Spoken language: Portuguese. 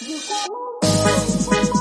De como